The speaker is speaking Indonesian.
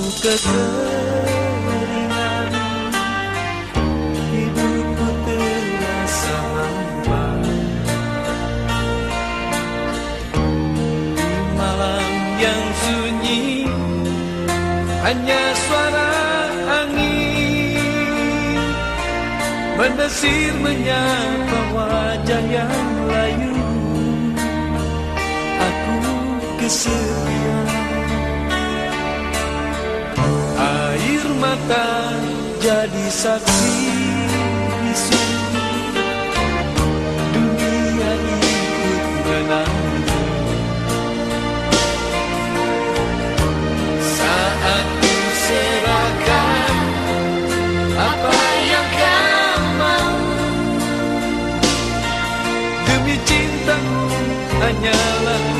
Aku kekeringan Hidupku terasa hampa Di malam yang sunyi Hanya suara angin Mendesir menyapa wajah yang layu Aku kesepian Jadi saksi bisu Dunia ikut menangis Saat ku serahkan apa yang kau mau. Demi cintaku hanyalah